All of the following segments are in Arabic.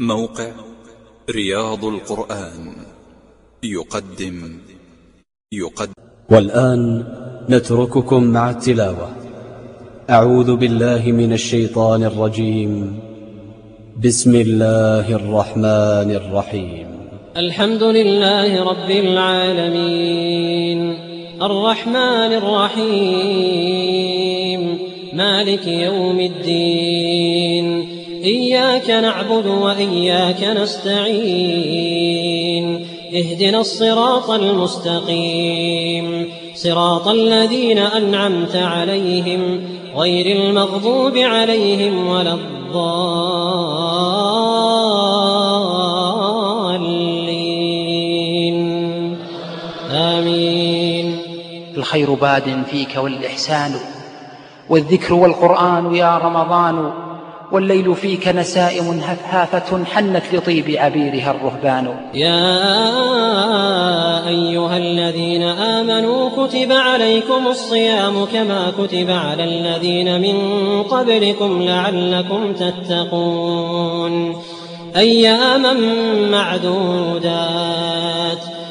موقع رياض القرآن. يقدم. يقدم. والآن نترككم مع التلاوة. أعوذ بالله من الشيطان الرجيم. بسم الله الرحمن الرحيم. الحمد لله رب العالمين. الرحمن الرحيم. مالك يوم الدين. إياك نعبد وإياك نستعين. اهدنا الصراط المستقيم. صراط الذين أنعمت عليهم غير المغضوب عليهم ولا الضالين. آمين. الخير باد فيك والإحسان والذكر والقرآن يا رمضان والليل فيك نسائم هفهافة حنت لطيب عبيرها الرهبان. يا أيها الذين آمنوا كتب عليكم الصيام كما كتب على الذين من قبلكم لعلكم تتقون. أياما معدودات.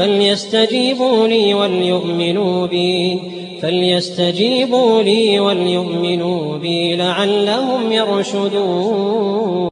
فليستجيبوا لي وليؤمنوا بي. فليستجيبوا لي وليؤمنوا بي لعلهم يرشدون.